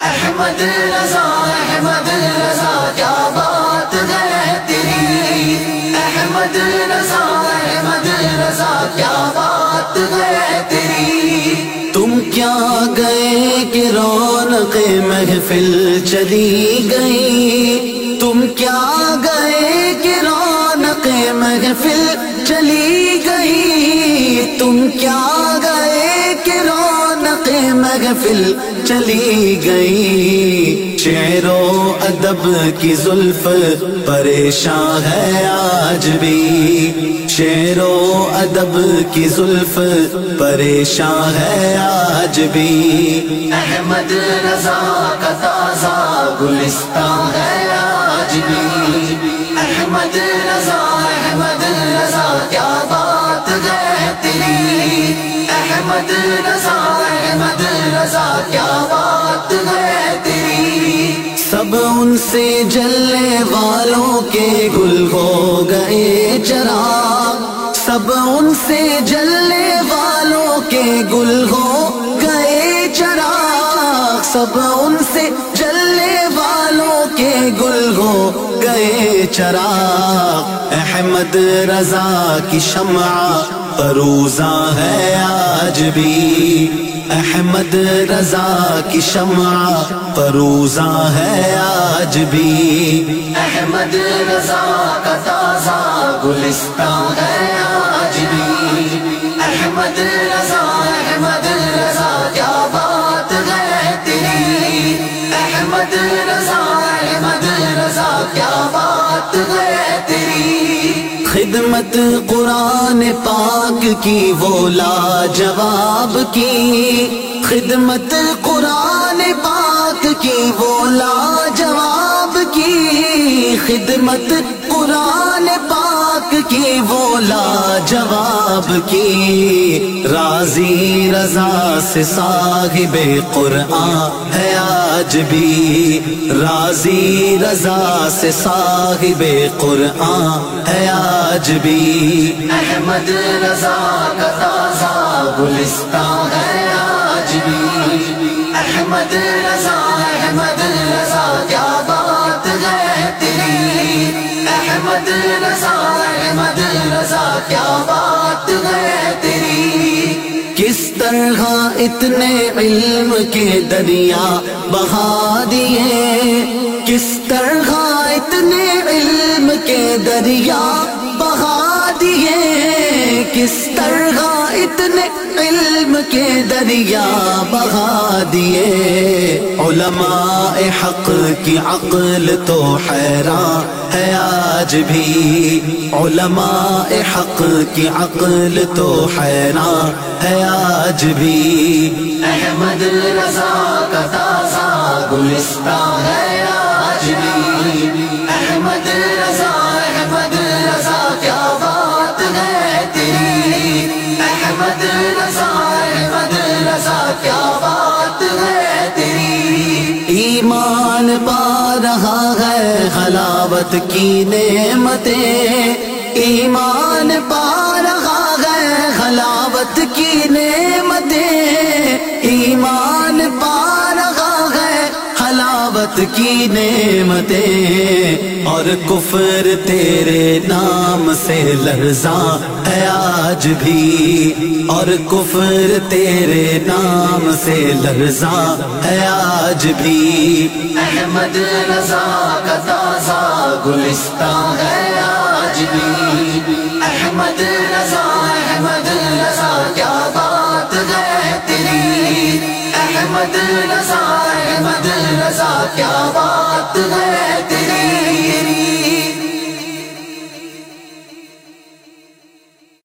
احمد رضا احمد رضا، کیا بات ہے تیری؟ احمد رضا احمد رضا، کیا بات ہے تیری؟ تم کیا گئے کہ رونق محفل چلی گئی؟ تم کیا گئے کہ رونق محفل چلی گئی؟ تم کیا گئے کہ رونق محفل چلی گئی۔ شعر و ادب کی زلف پریشان ہے آج بھی۔ شعر و ادب کی زلف پریشان ہے آج بھی۔ احمد رضا کا تازہ گلستان ہے آج بھی۔ احمد رضا احمد رضا، کیا بات ہے تیری؟ احمد رضا رضا، کیا بات ہے تیری؟ سب ان سے جلنے والوں کے گل ہو گئے چراغ سب ان سے جلنے والوں کے گل ہو گئے چراغ سب ان سے جلنے والوں کے گل ہو گئے چراغ احمد رضا کی شمع پروزہ ہے آج بھی۔ احمد رضا کی شمع پروزہ ہے آج بھی۔ احمد رضا کا تازہ گلستان ہے آج بھی۔ احمد رضا احمد رضا، کیا بات ہے تیری؟ احمد رضا احمد رضا، کیا بات ہے؟ خدمت قرآن پاک کی، وہ لاجواب کی۔ خدمت قرآن پاک کی، وہ لاجواب کی۔ خدمت قرآن پاک کی وہ لاجواب کی راضی رضا سے صاحب قرآن ہے آج بھی راضی رضا سے صاحب قرآن ہے آج بھی احمد رضا کا تازہ گلستان ہے آج بھی احمد رضا احمد رضا، کیا بات ہے تیری؟ احمد رضا اتنے علم کے دریا بہا دیے۔ کس طرح اتنے علم کے دریا بہا دیے۔ کس طرح اتنے علم کے دریا بہا دیے۔ علماء حق کی عقل تو حیران ہے آج بھی۔ علماء حق کی عقل تو حیران ہے آج بھی۔ احمد رضا کا تازہ گلستان ہے آج بھی۔ احمد رضا احمد حلاوت کی نعمتیں، ایمان پا رہا ہے، حلاوت کی نعمتیں۔ ایمان پا رہا ہے، حلاوت کی نعمتیں۔ اور کفر تیرے نام سے لرزاں ہے آج بھی۔ اور کفر تیرے نام سے لرزاں ہے آج بھی۔ احمد رضا کا تازہ گلستان ہے آج بھی۔ احمد رضا احمد رضا، کیا بات ہے تیری؟ احمد رضا احمد رضا، کیا بات